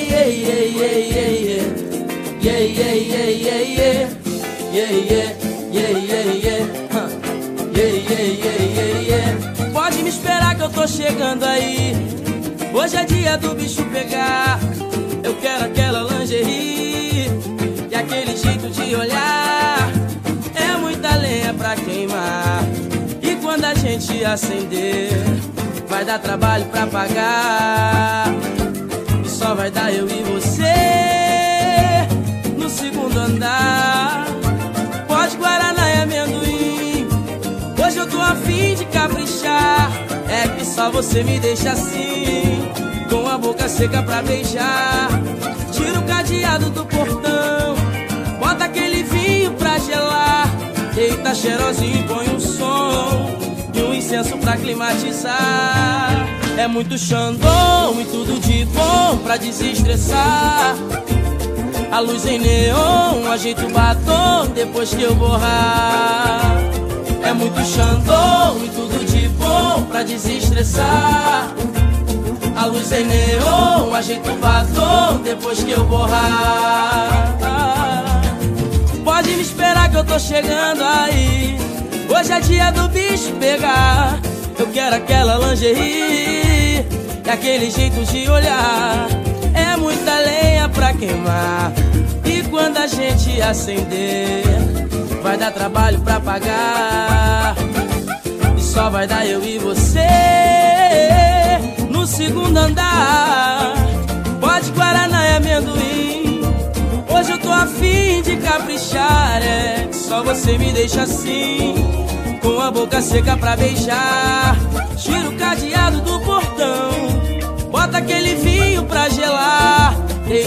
yeah, yeah, yeah, yeah, yeah. Yeah, yeah, yeah, yeah, yeah. Yeah, yeah, yeah, yeah, yeah. Huh. Yeah, yeah. Pode me esperar que eu tô chegando aí. Hoje é dia do bicho pegar. Eu quero aquela lingerie e é aquele jeito de olhar. É muita lenha pra queimar. E quando a gente acender, vai dar trabalho pra pagar. Vai dar eu e você segundo andar. Pode Guaraná e amendoim. Hoje eu tô afim de caprichar. É que só você me deixa assim, com a boca seca pra beijar. Tira o cadeado do portão, bota aquele vinho pra gelar. Eita, cheirosinho, põe um som e um incenso pra climatizar. É muito xandão e tudo de bom pra desestressar. A luz em neon, ajeito o batom depois que eu borrar. É muito xandão e tudo de bom pra desestressar. A luz em neon, ajeito o batom depois que eu borrar. Pode me esperar que eu tô chegando aí. Hoje é dia do bicho pegar. Eu quero aquela lingerie e aquele jeito de olhar. É muita lenha pra queimar. E quando a gente acender, vai dar trabalho pra pagar. E só vai dar eu e você no segundo andar. Pode Guaraná e amendoim. Hoje eu tô afim de caprichar. É só você me deixa assim. Com a boca seca pra beijar.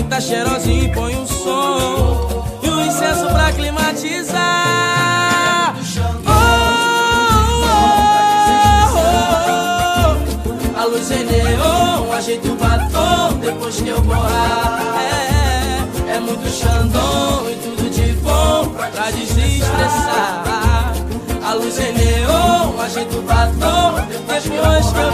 Eita cheirosinho e põe um som E um incenso pra climatizar. Oh, oh, oh, A luz em neon, ajeita o batom Depois que eu borrar É, é muito xandão e tudo de bom Pra desestressar. A luz em neon, ajeita o batom Depois que eu borrar